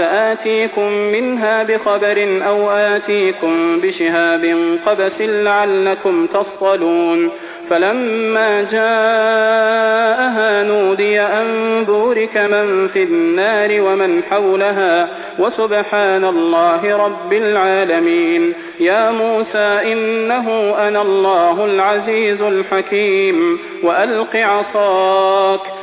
سآتيكم منها بخبر أو آتيكم بشهاب قبس لعلكم تصطلون. فلما جاءها نودي أن بورك من في النار ومن حولها وسبحان الله رب العالمين. يا موسى إنه أنا الله العزيز الحكيم. وألق عصاك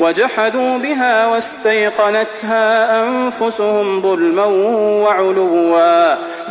وجحدوا بها واستيقنتها أنفسهم ظلما وعلوا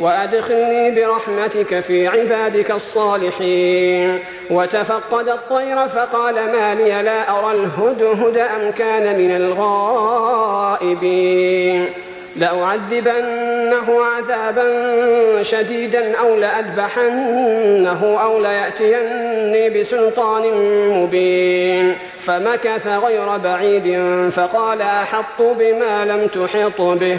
وأدخلني برحمتك في عبادك الصالحين. وتفقد الطير فقال ما لي لا أرى الهدهد أم كان من الغائبين. لأعذبنه عذابا شديدا أو لأذبحنه أو ليأتيني بسلطان مبين. فمكث غير بعيد فقال أحط بما لم تحط به.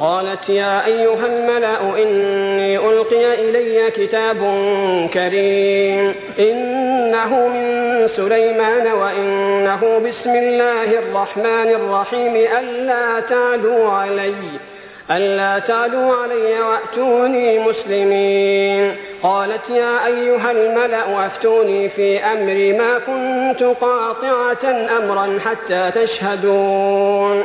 قالت يا أيها الملأ إني ألقي إلي كتاب كريم. إنه من سليمان وإنه بسم الله الرحمن الرحيم. ألا تعلوا علي ألا تعلوا علي وأتوني مسلمين. قالت يا أيها الملأ أفتوني في أمري. ما كنت قاطعة أمرا حتى تشهدون.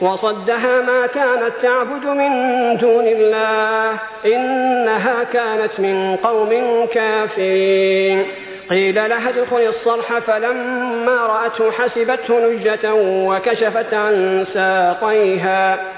وصدها ما كانت تعبد من دون الله إنها كانت من قوم كافرين. قيل لها ادخل الصرح فلما رأته حسبته نجة وكشفت عن ساقيها.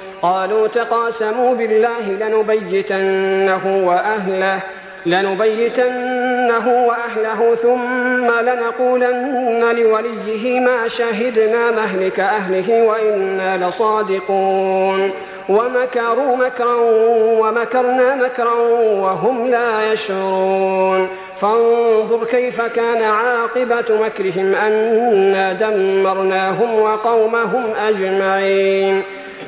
قالوا تقاسموا بالله لنبيتنه وأهله لنبيتنه وأهله ثم لنقولن لوليه ما شهدنا مهلك أهله وإنا لصادقون. ومكروا مكرا ومكرنا مكرا وهم لا يشعرون. فانظر كيف كان عاقبة مكرهم أنا دمرناهم وقومهم أجمعين.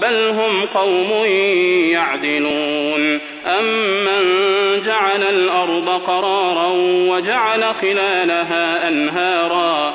بل هم قوم يعدلون أمن جعل الأرض قرارا وجعل خلالها أنهارا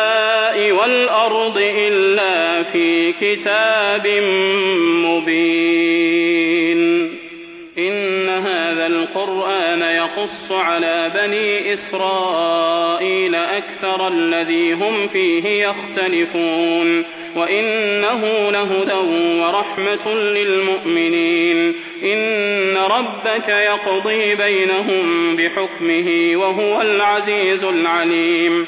والأرض إلا في كتاب مبين. إن هذا القرآن يقص على بني إسرائيل أكثر الذي هم فيه يختلفون. وإنه لهدى ورحمة للمؤمنين. إن ربك يقضي بينهم بحكمه وهو العزيز العليم.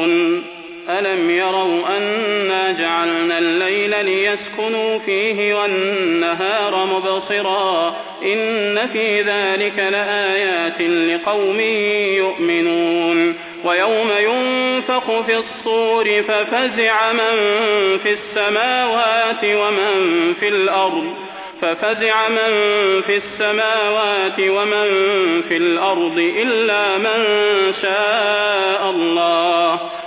ألم يروا أنا جعلنا الليل ليسكنوا فيه والنهار مبصرا إن في ذلك لآيات لقوم يؤمنون ويوم ينفخ في الصور ففزع من في السماوات ومن في الأرض ففزع من في السماوات ومن في الأرض إلا من شاء الله